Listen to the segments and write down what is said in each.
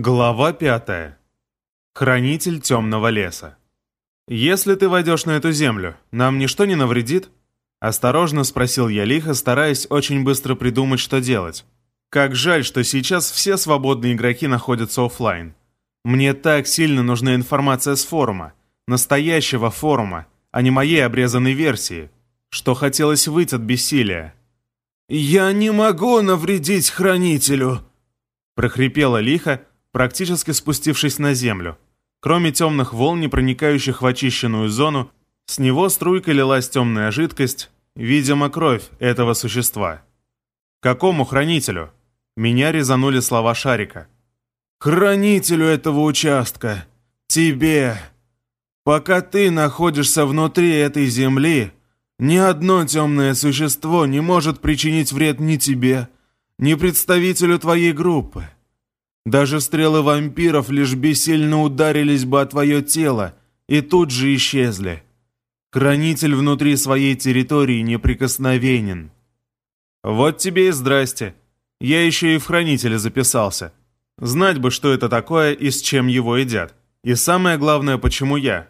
Глава пятая. Хранитель темного леса. «Если ты войдешь на эту землю, нам ничто не навредит?» Осторожно спросил я лихо, стараясь очень быстро придумать, что делать. Как жаль, что сейчас все свободные игроки находятся офлайн. Мне так сильно нужна информация с форума, настоящего форума, а не моей обрезанной версии, что хотелось выйти от бессилия. «Я не могу навредить хранителю!» прохрипела лихо, практически спустившись на землю. Кроме темных волн, не проникающих в очищенную зону, с него струйкой лилась темная жидкость, видимо, кровь этого существа. «Какому хранителю?» Меня резанули слова Шарика. «Хранителю этого участка! Тебе! Пока ты находишься внутри этой земли, ни одно темное существо не может причинить вред ни тебе, ни представителю твоей группы. Даже стрелы вампиров лишь бессильно ударились бы о твое тело и тут же исчезли. Хранитель внутри своей территории неприкосновенен. Вот тебе и здрасте. Я еще и в хранителе записался. Знать бы, что это такое и с чем его едят. И самое главное, почему я.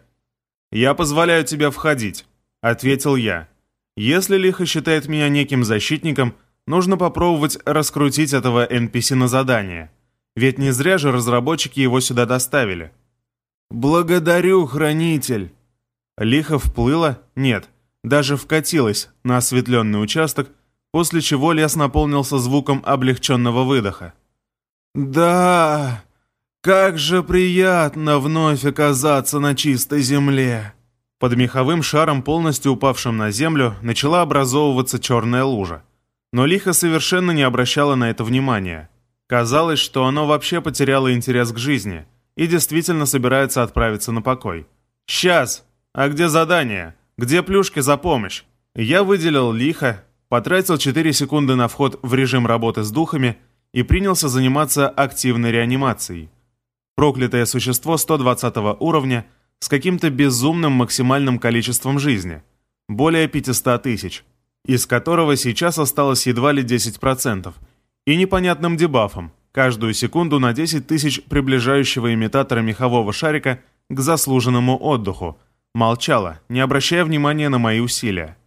Я позволяю тебе входить, ответил я. Если Лихо считает меня неким защитником, нужно попробовать раскрутить этого NPC на задание. Ведь не зря же разработчики его сюда доставили. «Благодарю, хранитель!» Лихо вплыла, нет, даже вкатилась на осветленный участок, после чего лес наполнился звуком облегченного выдоха. «Да, как же приятно вновь оказаться на чистой земле!» Под меховым шаром, полностью упавшим на землю, начала образовываться черная лужа. Но Лиха совершенно не обращала на это внимания. Казалось, что оно вообще потеряло интерес к жизни и действительно собирается отправиться на покой. «Сейчас! А где задание? Где плюшки за помощь?» Я выделил лихо, потратил 4 секунды на вход в режим работы с духами и принялся заниматься активной реанимацией. Проклятое существо 120 уровня с каким-то безумным максимальным количеством жизни, более 500 тысяч, из которого сейчас осталось едва ли 10%, и непонятным дебафом, каждую секунду на 10 тысяч приближающего имитатора мехового шарика к заслуженному отдыху, молчала, не обращая внимания на мои усилия.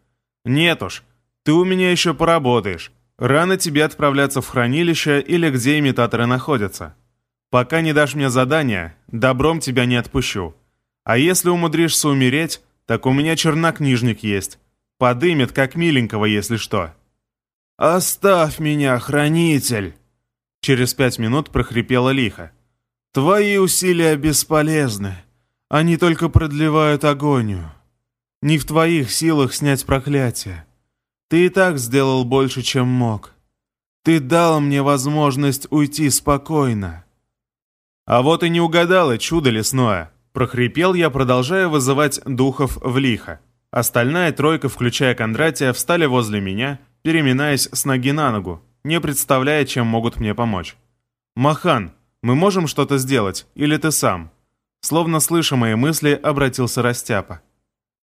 «Нет уж, ты у меня еще поработаешь. Рано тебе отправляться в хранилище или где имитаторы находятся. Пока не дашь мне задания, добром тебя не отпущу. А если умудришься умереть, так у меня чернокнижник есть. Подымет, как миленького, если что». «Оставь меня, хранитель!» Через пять минут прохрипела лихо. «Твои усилия бесполезны. Они только продлевают агонию. Не в твоих силах снять проклятие. Ты и так сделал больше, чем мог. Ты дал мне возможность уйти спокойно». «А вот и не угадала чудо лесное!» Прохрипел я, продолжая вызывать духов в лихо. Остальная тройка, включая Кондратия, встали возле меня — переминаясь с ноги на ногу, не представляя, чем могут мне помочь. «Махан, мы можем что-то сделать, или ты сам?» Словно слыша мои мысли, обратился Растяпа.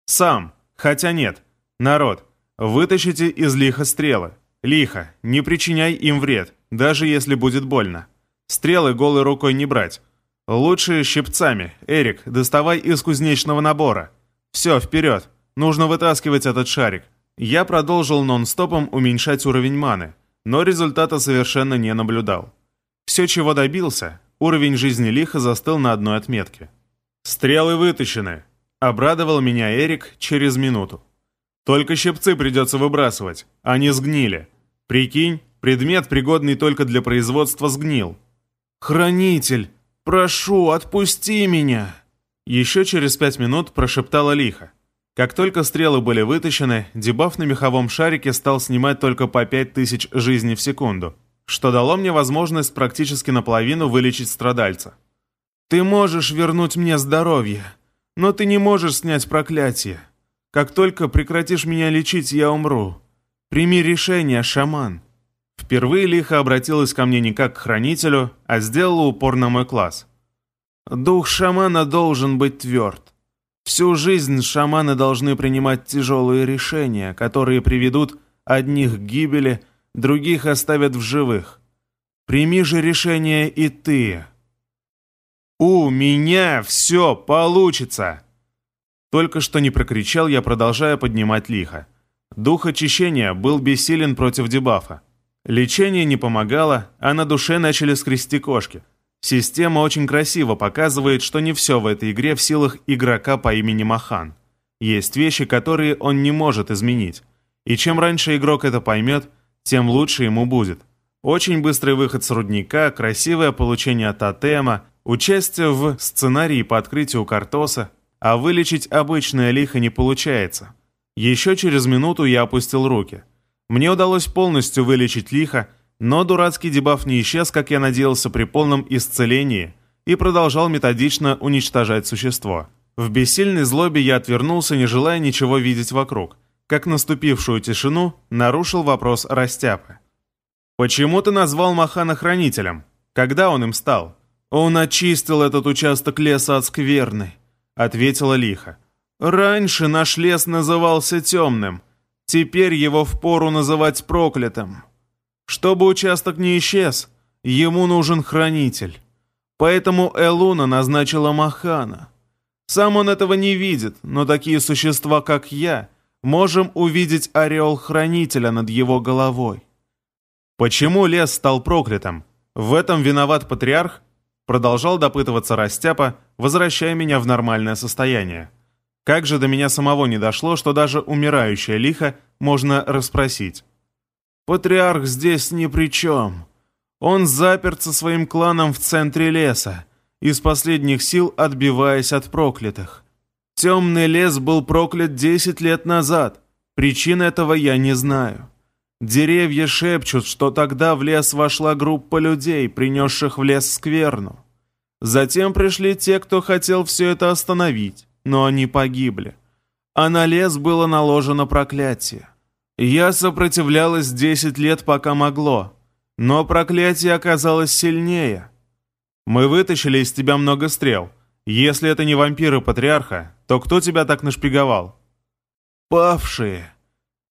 «Сам, хотя нет. Народ, вытащите из лиха стрелы. Лихо, не причиняй им вред, даже если будет больно. Стрелы голой рукой не брать. Лучше щипцами. Эрик, доставай из кузнечного набора. Все, вперед. Нужно вытаскивать этот шарик. Я продолжил нон-стопом уменьшать уровень маны, но результата совершенно не наблюдал. Все, чего добился, уровень жизни лиха застыл на одной отметке. «Стрелы вытащены», — обрадовал меня Эрик через минуту. «Только щипцы придется выбрасывать, они сгнили. Прикинь, предмет, пригодный только для производства, сгнил». «Хранитель, прошу, отпусти меня!» Еще через пять минут прошептала лихо. Как только стрелы были вытащены, дебаф на меховом шарике стал снимать только по 5000 жизней в секунду, что дало мне возможность практически наполовину вылечить страдальца. «Ты можешь вернуть мне здоровье, но ты не можешь снять проклятие. Как только прекратишь меня лечить, я умру. Прими решение, шаман». Впервые лихо обратилась ко мне не как к хранителю, а сделала упор на мой класс. «Дух шамана должен быть тверд. Всю жизнь шаманы должны принимать тяжелые решения, которые приведут одних к гибели, других оставят в живых. Прими же решение и ты. «У меня все получится!» Только что не прокричал я, продолжая поднимать лихо. Дух очищения был бессилен против дебафа. Лечение не помогало, а на душе начали скрести кошки. Система очень красиво показывает, что не все в этой игре в силах игрока по имени Махан. Есть вещи, которые он не может изменить. И чем раньше игрок это поймет, тем лучше ему будет. Очень быстрый выход с рудника, красивое получение тотема, участие в сценарии по открытию картоса, а вылечить обычное лихо не получается. Еще через минуту я опустил руки. Мне удалось полностью вылечить лихо, но дурацкий дебаф не исчез, как я надеялся, при полном исцелении, и продолжал методично уничтожать существо. В бессильной злобе я отвернулся, не желая ничего видеть вокруг. Как наступившую тишину нарушил вопрос Растяпы. «Почему ты назвал Махана хранителем? Когда он им стал?» «Он очистил этот участок леса от скверны», — ответила лихо. «Раньше наш лес назывался темным. Теперь его впору называть проклятым. Чтобы участок не исчез, ему нужен хранитель. Поэтому Элуна назначила Махана. Сам он этого не видит, но такие существа, как я, можем увидеть ореол хранителя над его головой. Почему лес стал проклятым? В этом виноват патриарх? Продолжал допытываться Растяпа, возвращая меня в нормальное состояние. Как же до меня самого не дошло, что даже умирающее лихо можно расспросить. Патриарх здесь ни при чем. Он заперт со своим кланом в центре леса, из последних сил отбиваясь от проклятых. Темный лес был проклят десять лет назад. Причин этого я не знаю. Деревья шепчут, что тогда в лес вошла группа людей, принесших в лес скверну. Затем пришли те, кто хотел все это остановить, но они погибли. А на лес было наложено проклятие. Я сопротивлялась десять лет, пока могло, но проклятие оказалось сильнее. Мы вытащили из тебя много стрел. Если это не вампиры патриарха, то кто тебя так нашпиговал? Павшие.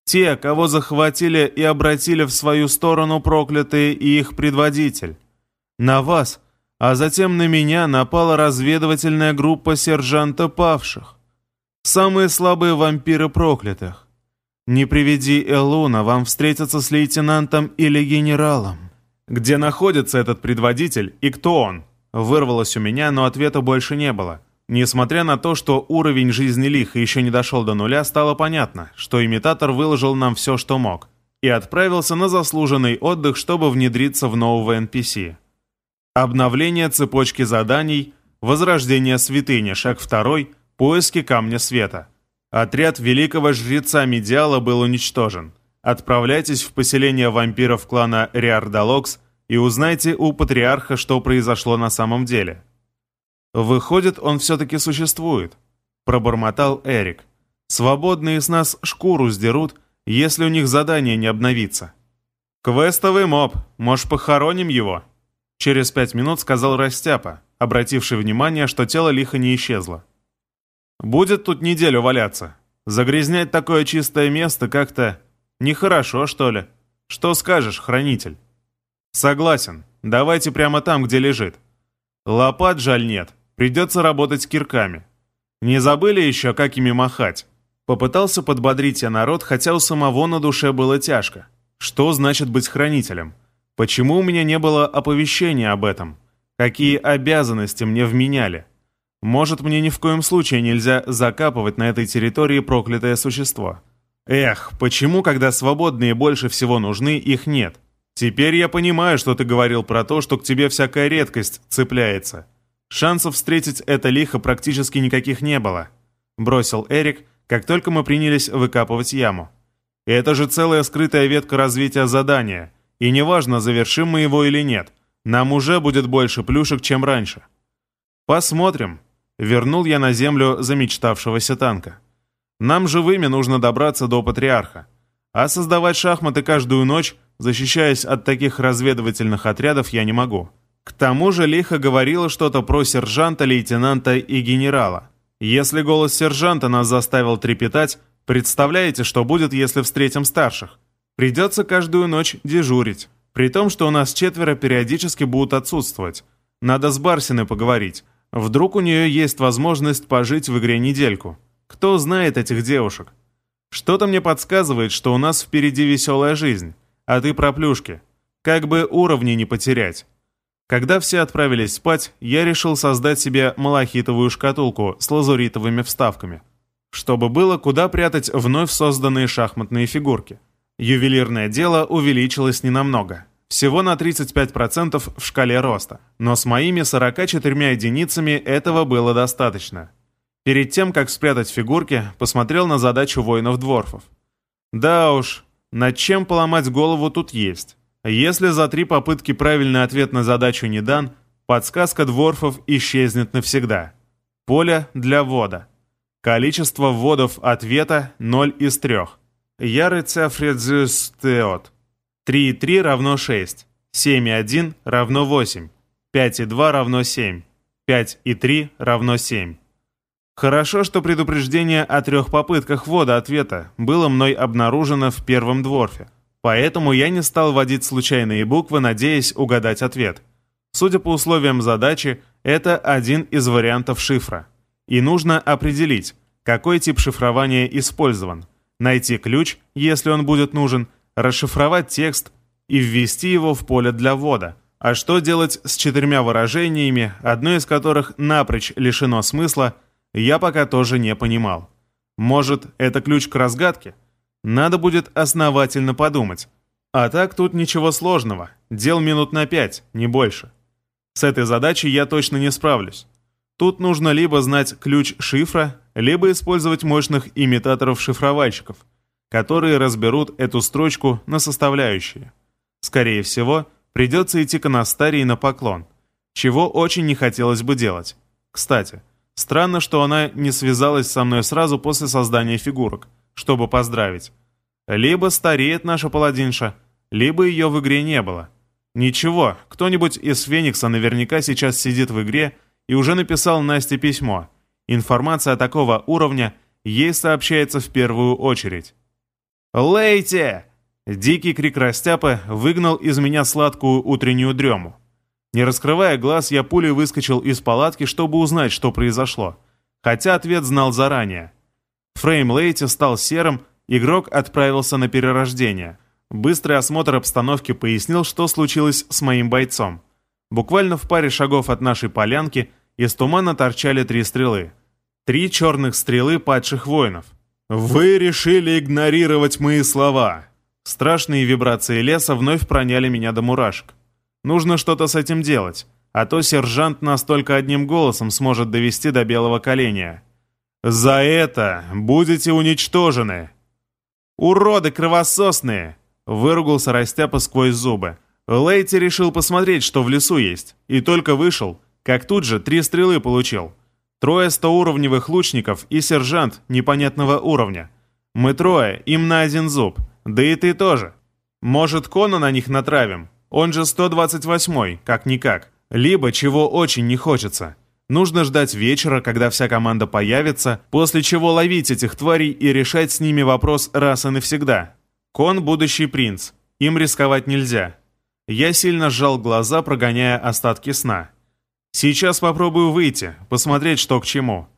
Те, кого захватили и обратили в свою сторону проклятые и их предводитель. На вас, а затем на меня напала разведывательная группа сержанта павших. Самые слабые вампиры проклятых. Не приведи Элуна, вам встретиться с лейтенантом или генералом. Где находится этот предводитель и кто он? Вырвалось у меня, но ответа больше не было. Несмотря на то, что уровень жизни лиха еще не дошел до нуля, стало понятно, что имитатор выложил нам все, что мог, и отправился на заслуженный отдых, чтобы внедриться в нового NPC. Обновление цепочки заданий, возрождение святыни, шаг второй, поиски камня света. Отряд великого жреца Медиала был уничтожен. Отправляйтесь в поселение вампиров клана Риардалокс и узнайте у патриарха, что произошло на самом деле. «Выходит, он все-таки существует», — пробормотал Эрик. «Свободные с нас шкуру сдерут, если у них задание не обновится». «Квестовый моб, может, похороним его?» Через пять минут сказал Растяпа, обративший внимание, что тело лихо не исчезло. «Будет тут неделю валяться. Загрязнять такое чистое место как-то нехорошо, что ли? Что скажешь, хранитель?» «Согласен. Давайте прямо там, где лежит. Лопат жаль нет. Придется работать кирками. Не забыли еще, как ими махать? Попытался подбодрить я народ, хотя у самого на душе было тяжко. Что значит быть хранителем? Почему у меня не было оповещения об этом? Какие обязанности мне вменяли? Может, мне ни в коем случае нельзя закапывать на этой территории проклятое существо? Эх, почему, когда свободные больше всего нужны, их нет? Теперь я понимаю, что ты говорил про то, что к тебе всякая редкость цепляется. Шансов встретить это лихо практически никаких не было», — бросил Эрик, как только мы принялись выкапывать яму. «Это же целая скрытая ветка развития задания, и неважно, завершим мы его или нет, нам уже будет больше плюшек, чем раньше». «Посмотрим», — вернул я на землю замечтавшегося танка. «Нам живыми нужно добраться до Патриарха, а создавать шахматы каждую ночь, защищаясь от таких разведывательных отрядов, я не могу». К тому же лихо говорила что-то про сержанта, лейтенанта и генерала. Если голос сержанта нас заставил трепетать, представляете, что будет, если встретим старших? Придется каждую ночь дежурить. При том, что у нас четверо периодически будут отсутствовать. Надо с Барсиной поговорить. Вдруг у нее есть возможность пожить в игре недельку. Кто знает этих девушек? Что-то мне подсказывает, что у нас впереди веселая жизнь, а ты про плюшки. Как бы уровни не потерять. Когда все отправились спать, я решил создать себе малахитовую шкатулку с лазуритовыми вставками, чтобы было куда прятать вновь созданные шахматные фигурки. Ювелирное дело увеличилось ненамного. Всего на 35% в шкале роста. Но с моими 44 единицами этого было достаточно. Перед тем, как спрятать фигурки, посмотрел на задачу воинов-дворфов. Да уж, над чем поломать голову тут есть. Если за три попытки правильный ответ на задачу не дан, подсказка дворфов исчезнет навсегда. Поле для ввода. Количество вводов ответа 0 из 3. Ярый цефредзюстеот. 3,3 равно 6. 7,1 равно 8. 5,2 равно 7. 5,3 равно 7. Хорошо, что предупреждение о трех попытках ввода ответа было мной обнаружено в первом дворфе. Поэтому я не стал вводить случайные буквы, надеясь угадать ответ. Судя по условиям задачи, это один из вариантов шифра. И нужно определить, какой тип шифрования использован, найти ключ, если он будет нужен, расшифровать текст и ввести его в поле для ввода. А что делать с четырьмя выражениями, одно из которых напрочь лишено смысла, я пока тоже не понимал. Может, это ключ к разгадке? Надо будет основательно подумать. А так тут ничего сложного. Дел минут на пять, не больше. С этой задачей я точно не справлюсь. Тут нужно либо знать ключ шифра, либо использовать мощных имитаторов-шифровальщиков, которые разберут эту строчку на составляющие. Скорее всего, придется идти к Анастарии на поклон, чего очень не хотелось бы делать. Кстати, странно, что она не связалась со мной сразу после создания фигурок, чтобы поздравить. Либо стареет наша паладинша, либо ее в игре не было. Ничего, кто-нибудь из Феникса наверняка сейчас сидит в игре и уже написал Насте письмо. Информация такого уровня ей сообщается в первую очередь. «Лейте!» Дикий крик Растяпы выгнал из меня сладкую утреннюю дрему. Не раскрывая глаз, я пулей выскочил из палатки, чтобы узнать, что произошло. Хотя ответ знал заранее. Фрейм Лейти стал серым, игрок отправился на перерождение. Быстрый осмотр обстановки пояснил, что случилось с моим бойцом. Буквально в паре шагов от нашей полянки из тумана торчали три стрелы. Три черных стрелы падших воинов. «Вы решили игнорировать мои слова!» Страшные вибрации леса вновь проняли меня до мурашек. Нужно что-то с этим делать, а то сержант настолько одним голосом сможет довести до белого коленя. «За это будете уничтожены!» «Уроды кровососные!» — выругался Растяпа сквозь зубы. Лейти решил посмотреть, что в лесу есть, и только вышел, как тут же три стрелы получил. Трое стоуровневых лучников и сержант непонятного уровня. Мы трое, им на один зуб, да и ты тоже. Может, Кона на них натравим? Он же 128-й, как-никак. Либо, чего очень не хочется — Нужно ждать вечера, когда вся команда появится, после чего ловить этих тварей и решать с ними вопрос раз и навсегда. Кон – будущий принц. Им рисковать нельзя. Я сильно сжал глаза, прогоняя остатки сна. Сейчас попробую выйти, посмотреть, что к чему.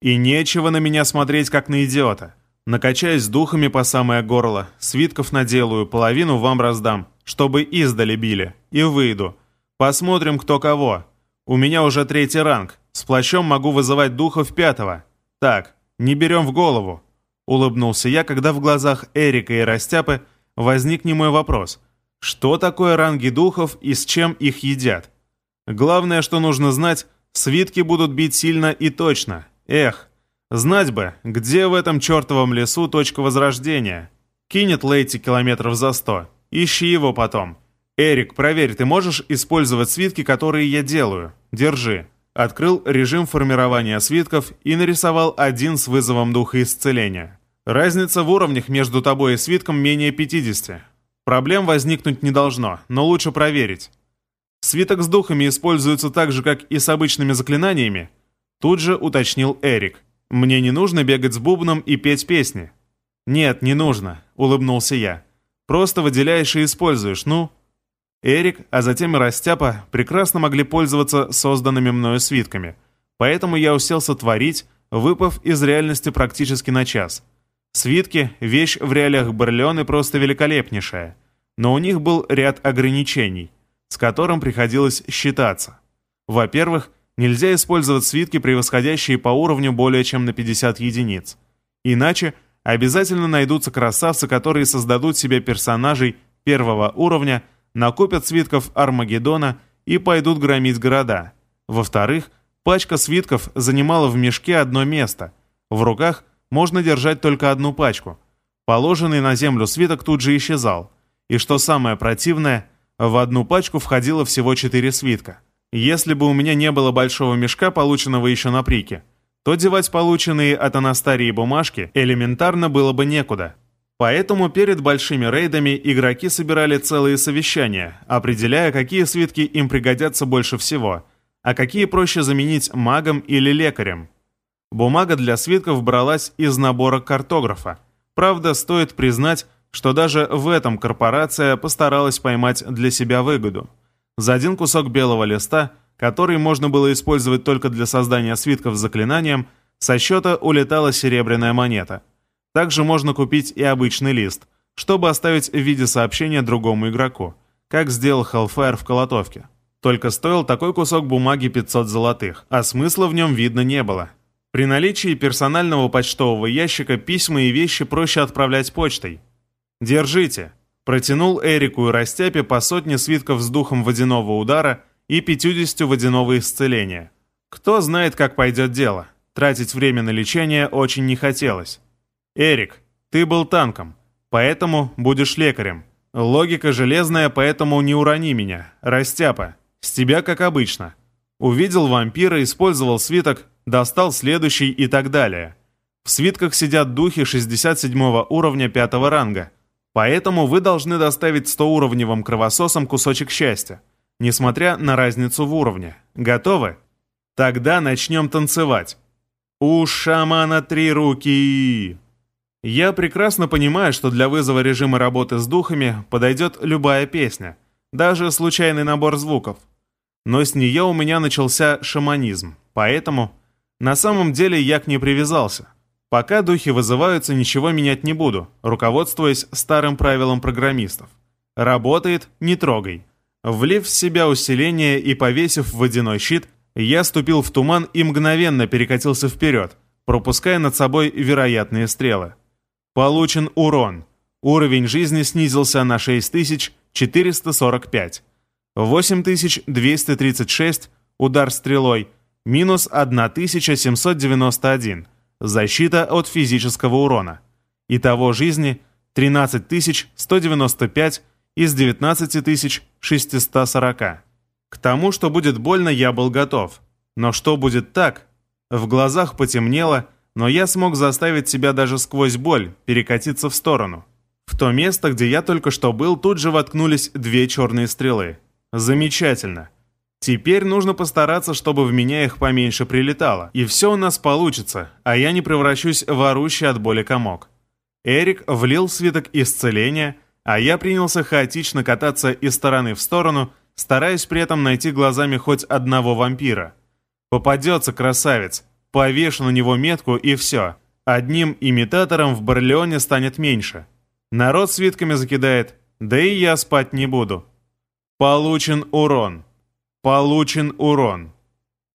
И нечего на меня смотреть, как на идиота. Накачаюсь духами по самое горло, свитков наделаю, половину вам раздам, чтобы издали били, и выйду. Посмотрим, кто кого. У меня уже третий ранг. С плащом могу вызывать духов пятого. Так, не берем в голову. Улыбнулся я, когда в глазах Эрика и Растяпы возник немой вопрос. Что такое ранги духов и с чем их едят? Главное, что нужно знать, свитки будут бить сильно и точно. Эх, знать бы, где в этом чертовом лесу точка возрождения. Кинет Лейти километров за сто. Ищи его потом. Эрик, проверь, ты можешь использовать свитки, которые я делаю? Держи. Открыл режим формирования свитков и нарисовал один с вызовом духа исцеления. Разница в уровнях между тобой и свитком менее 50. Проблем возникнуть не должно, но лучше проверить. Свиток с духами используется так же, как и с обычными заклинаниями? Тут же уточнил Эрик. Мне не нужно бегать с бубном и петь песни. Нет, не нужно, улыбнулся я. Просто выделяешь и используешь, ну, Эрик, а затем и Растяпа прекрасно могли пользоваться созданными мною свитками. Поэтому я уселся творить, выпав из реальности практически на час. Свитки — вещь в реалиях Барлеоны просто великолепнейшая. Но у них был ряд ограничений, с которым приходилось считаться. Во-первых, нельзя использовать свитки, превосходящие по уровню более чем на 50 единиц. Иначе обязательно найдутся красавцы, которые создадут себе персонажей первого уровня, накопят свитков Армагеддона и пойдут громить города. Во-вторых, пачка свитков занимала в мешке одно место. В руках можно держать только одну пачку. Положенный на землю свиток тут же исчезал. И что самое противное, в одну пачку входило всего четыре свитка. Если бы у меня не было большого мешка, полученного еще на прике, то девать полученные от Анастарии бумажки элементарно было бы некуда. Поэтому перед большими рейдами игроки собирали целые совещания, определяя, какие свитки им пригодятся больше всего, а какие проще заменить магом или лекарем. Бумага для свитков бралась из набора картографа. Правда, стоит признать, что даже в этом корпорация постаралась поймать для себя выгоду. За один кусок белого листа который можно было использовать только для создания свитков с заклинанием, со счета улетала серебряная монета. Также можно купить и обычный лист, чтобы оставить в виде сообщения другому игроку, как сделал Hellfire в колотовке. Только стоил такой кусок бумаги 500 золотых, а смысла в нем видно не было. При наличии персонального почтового ящика письма и вещи проще отправлять почтой. «Держите!» Протянул Эрику и Растяпе по сотне свитков с духом водяного удара и 50 водяного исцеления. Кто знает, как пойдет дело. Тратить время на лечение очень не хотелось. «Эрик, ты был танком, поэтому будешь лекарем. Логика железная, поэтому не урони меня. Растяпа, с тебя как обычно. Увидел вампира, использовал свиток, достал следующий и так далее. В свитках сидят духи 67 уровня 5 ранга, поэтому вы должны доставить 100-уровневым кровососам кусочек счастья несмотря на разницу в уровне. Готовы? Тогда начнем танцевать. У шамана три руки. Я прекрасно понимаю, что для вызова режима работы с духами подойдет любая песня, даже случайный набор звуков. Но с нее у меня начался шаманизм, поэтому на самом деле я к ней привязался. Пока духи вызываются, ничего менять не буду, руководствуясь старым правилом программистов. Работает – не трогай. Влив в себя усиление и повесив водяной щит, я ступил в туман и мгновенно перекатился вперед, пропуская над собой вероятные стрелы. Получен урон. Уровень жизни снизился на 6445. 8236, удар стрелой, минус 1791, защита от физического урона. Итого жизни 13195 из 19640. К тому, что будет больно, я был готов. Но что будет так? В глазах потемнело, но я смог заставить себя даже сквозь боль перекатиться в сторону. В то место, где я только что был, тут же воткнулись две черные стрелы. Замечательно. Теперь нужно постараться, чтобы в меня их поменьше прилетало. И все у нас получится, а я не превращусь в орущий от боли комок. Эрик влил свиток исцеления, а я принялся хаотично кататься из стороны в сторону, стараясь при этом найти глазами хоть одного вампира. Попадется красавец, повешу на него метку и все. Одним имитатором в Барлеоне станет меньше. Народ свитками закидает, да и я спать не буду. Получен урон. Получен урон.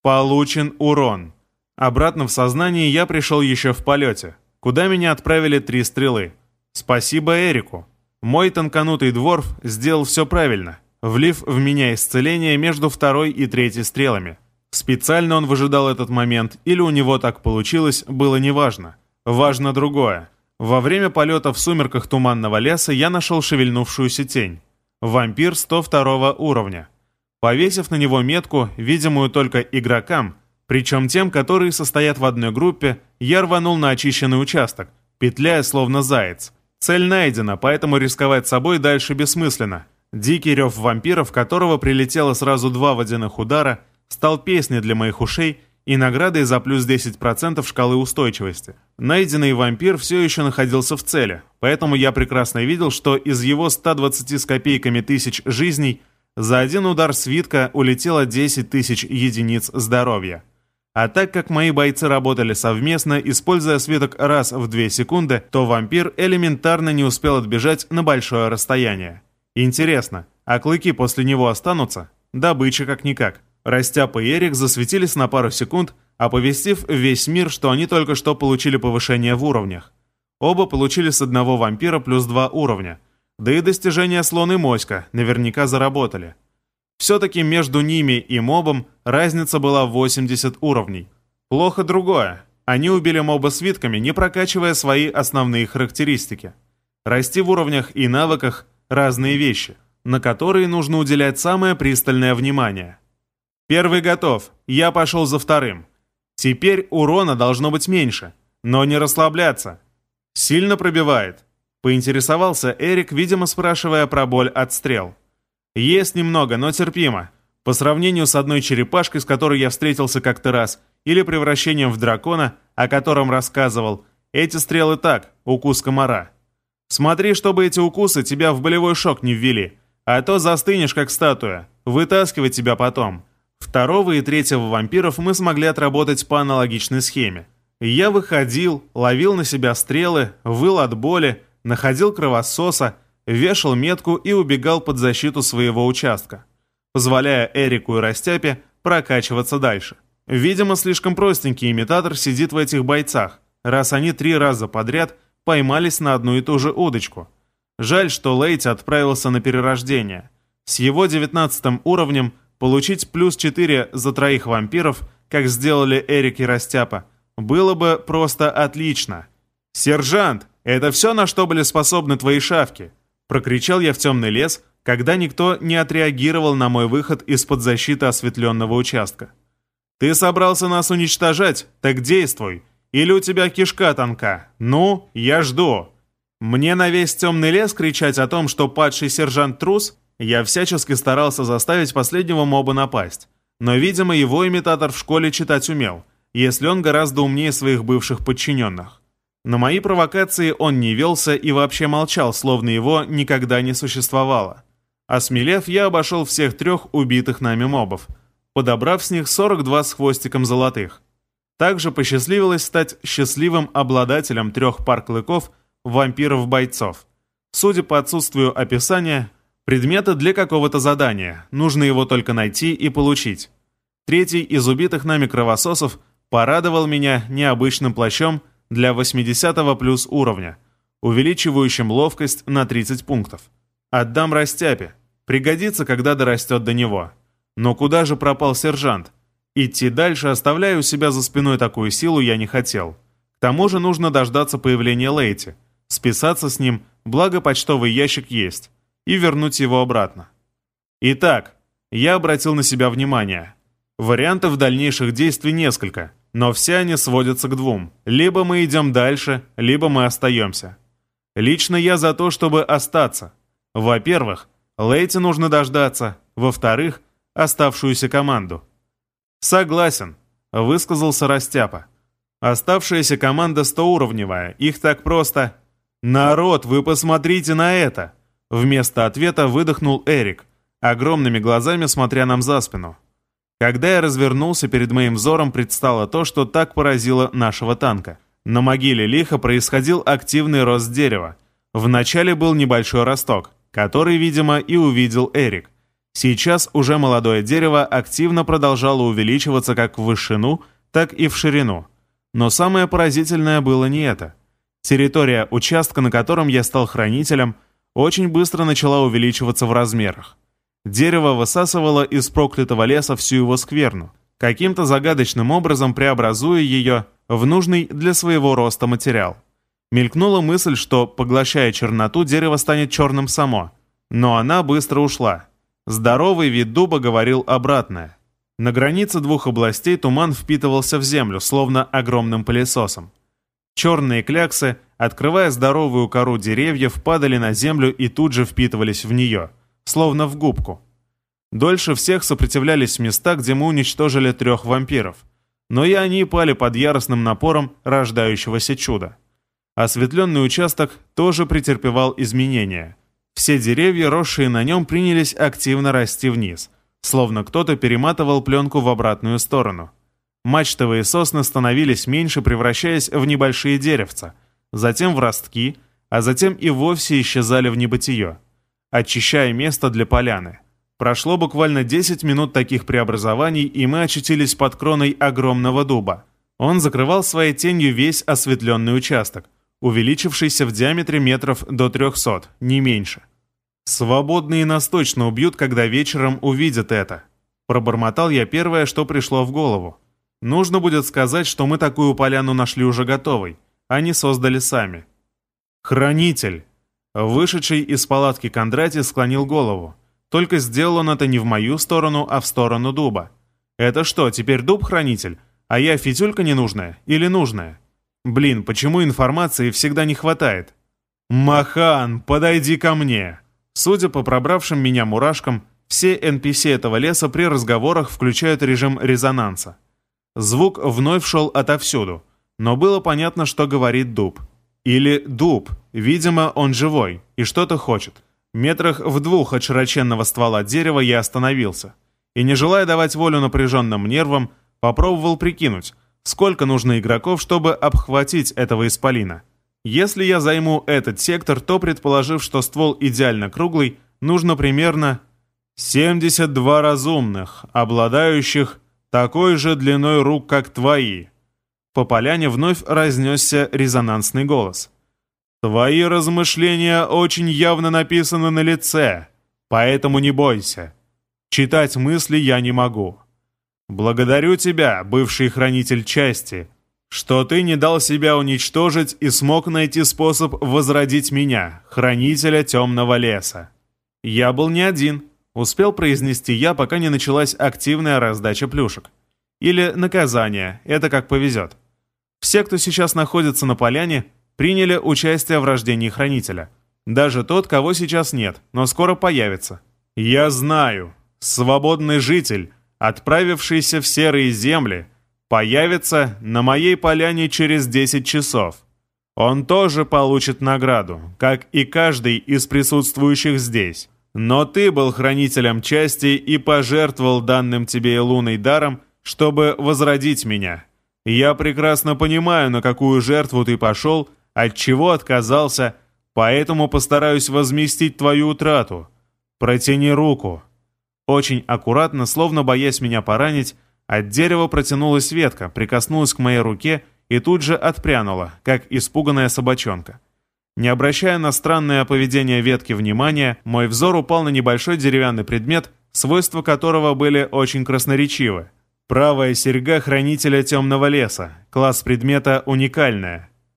Получен урон. Обратно в сознание я пришел еще в полете, куда меня отправили три стрелы. Спасибо Эрику. Мой тонканутый дворф сделал все правильно, влив в меня исцеление между второй и третьей стрелами. Специально он выжидал этот момент, или у него так получилось, было неважно. Важно другое. Во время полета в сумерках туманного леса я нашел шевельнувшуюся тень. Вампир 102 уровня. Повесив на него метку, видимую только игрокам, причем тем, которые состоят в одной группе, я рванул на очищенный участок, петляя словно заяц. Цель найдена, поэтому рисковать собой дальше бессмысленно. Дикий рев вампиров, которого прилетело сразу два водяных удара, стал песней для моих ушей и наградой за плюс 10% шкалы устойчивости. Найденный вампир все еще находился в цели, поэтому я прекрасно видел, что из его 120 с копейками тысяч жизней за один удар свитка улетело 10 тысяч единиц здоровья. А так как мои бойцы работали совместно, используя свиток раз в 2 секунды, то вампир элементарно не успел отбежать на большое расстояние. Интересно, а клыки после него останутся? Добыча как-никак. Растяпа и Эрик засветились на пару секунд, оповестив весь мир, что они только что получили повышение в уровнях. Оба получили с одного вампира плюс два уровня. Да и достижения слон и моська наверняка заработали. Все-таки между ними и мобом разница была 80 уровней. Плохо другое. Они убили моба свитками, не прокачивая свои основные характеристики. Расти в уровнях и навыках – разные вещи, на которые нужно уделять самое пристальное внимание. Первый готов, я пошел за вторым. Теперь урона должно быть меньше, но не расслабляться. Сильно пробивает. Поинтересовался Эрик, видимо, спрашивая про боль от стрел. Есть немного, но терпимо. По сравнению с одной черепашкой, с которой я встретился как-то раз, или превращением в дракона, о котором рассказывал, эти стрелы так, укус комара. Смотри, чтобы эти укусы тебя в болевой шок не ввели, а то застынешь как статуя, вытаскивать тебя потом. Второго и третьего вампиров мы смогли отработать по аналогичной схеме. Я выходил, ловил на себя стрелы, выл от боли, находил кровососа, вешал метку и убегал под защиту своего участка, позволяя Эрику и Растяпе прокачиваться дальше. Видимо, слишком простенький имитатор сидит в этих бойцах, раз они три раза подряд поймались на одну и ту же удочку. Жаль, что Лейти отправился на перерождение. С его 19 уровнем получить плюс 4 за троих вампиров, как сделали Эрик и Растяпа, было бы просто отлично. «Сержант, это все, на что были способны твои шавки?» Прокричал я в темный лес, когда никто не отреагировал на мой выход из-под защиты осветленного участка. «Ты собрался нас уничтожать? Так действуй! Или у тебя кишка тонка? Ну, я жду!» Мне на весь темный лес кричать о том, что падший сержант трус? Я всячески старался заставить последнего моба напасть. Но, видимо, его имитатор в школе читать умел, если он гораздо умнее своих бывших подчиненных. На мои провокации он не велся и вообще молчал, словно его никогда не существовало. Осмелев, я обошел всех трех убитых нами мобов, подобрав с них 42 с хвостиком золотых. Также посчастливилось стать счастливым обладателем трех пар клыков вампиров-бойцов. Судя по отсутствию описания, предметы для какого-то задания, нужно его только найти и получить. Третий из убитых нами кровососов порадовал меня необычным плащом для 80 плюс уровня, увеличивающим ловкость на 30 пунктов. Отдам Растяпе. Пригодится, когда дорастет до него. Но куда же пропал сержант? Идти дальше, оставляя у себя за спиной такую силу, я не хотел. К тому же нужно дождаться появления Лейти, списаться с ним, благо почтовый ящик есть, и вернуть его обратно. Итак, я обратил на себя внимание. Вариантов дальнейших действий несколько – но все они сводятся к двум. Либо мы идем дальше, либо мы остаемся. Лично я за то, чтобы остаться. Во-первых, Лейте нужно дождаться. Во-вторых, оставшуюся команду. «Согласен», — высказался Растяпа. «Оставшаяся команда стоуровневая, их так просто...» «Народ, вы посмотрите на это!» Вместо ответа выдохнул Эрик, огромными глазами смотря нам за спину. Когда я развернулся, перед моим взором предстало то, что так поразило нашего танка. На могиле лиха происходил активный рост дерева. Вначале был небольшой росток, который, видимо, и увидел Эрик. Сейчас уже молодое дерево активно продолжало увеличиваться как в вышину, так и в ширину. Но самое поразительное было не это. Территория участка, на котором я стал хранителем, очень быстро начала увеличиваться в размерах. Дерево высасывало из проклятого леса всю его скверну, каким-то загадочным образом преобразуя ее в нужный для своего роста материал. Мелькнула мысль, что, поглощая черноту, дерево станет черным само. Но она быстро ушла. Здоровый вид дуба говорил обратное. На границе двух областей туман впитывался в землю, словно огромным пылесосом. Черные кляксы, открывая здоровую кору деревьев, падали на землю и тут же впитывались в нее – словно в губку. Дольше всех сопротивлялись места, где мы уничтожили трех вампиров, но и они пали под яростным напором рождающегося чуда. Осветленный участок тоже претерпевал изменения. Все деревья, росшие на нем, принялись активно расти вниз, словно кто-то перематывал пленку в обратную сторону. Мачтовые сосны становились меньше, превращаясь в небольшие деревца, затем в ростки, а затем и вовсе исчезали в небытие, очищая место для поляны. Прошло буквально 10 минут таких преобразований, и мы очутились под кроной огромного дуба. Он закрывал своей тенью весь осветленный участок, увеличившийся в диаметре метров до 300, не меньше. «Свободные нас точно убьют, когда вечером увидят это», Пробормотал я первое, что пришло в голову. Нужно будет сказать, что мы такую поляну нашли уже готовой, а не создали сами. «Хранитель!» Вышедший из палатки Кондратий склонил голову. Только сделал он это не в мою сторону, а в сторону дуба. «Это что, теперь дуб-хранитель? А я фитюлька ненужная или нужная?» «Блин, почему информации всегда не хватает?» «Махан, подойди ко мне!» Судя по пробравшим меня мурашкам, все NPC этого леса при разговорах включают режим резонанса. Звук вновь шел отовсюду, но было понятно, что говорит дуб. Или дуб, видимо, он живой и что-то хочет. Метрах в двух от широченного ствола дерева я остановился. И не желая давать волю напряженным нервам, попробовал прикинуть, сколько нужно игроков, чтобы обхватить этого исполина. Если я займу этот сектор, то, предположив, что ствол идеально круглый, нужно примерно 72 разумных, обладающих такой же длиной рук, как твои. По поляне вновь разнесся резонансный голос. Твои размышления очень явно написаны на лице, поэтому не бойся. Читать мысли я не могу. Благодарю тебя, бывший хранитель части, что ты не дал себя уничтожить и смог найти способ возродить меня, хранителя темного леса. Я был не один. Успел произнести я, пока не началась активная раздача плюшек. Или наказание, это как повезет. Все, кто сейчас находится на поляне, приняли участие в рождении Хранителя. Даже тот, кого сейчас нет, но скоро появится. Я знаю, свободный житель, отправившийся в серые земли, появится на моей поляне через 10 часов. Он тоже получит награду, как и каждый из присутствующих здесь. Но ты был хранителем части и пожертвовал данным тебе и луной даром, чтобы возродить меня. Я прекрасно понимаю, на какую жертву ты пошел, от чего отказался, поэтому постараюсь возместить твою утрату. Протяни руку». Очень аккуратно, словно боясь меня поранить, от дерева протянулась ветка, прикоснулась к моей руке и тут же отпрянула, как испуганная собачонка. Не обращая на странное поведение ветки внимания, мой взор упал на небольшой деревянный предмет, свойства которого были очень красноречивы. Правая серьга хранителя темного леса. Класс предмета уникальная.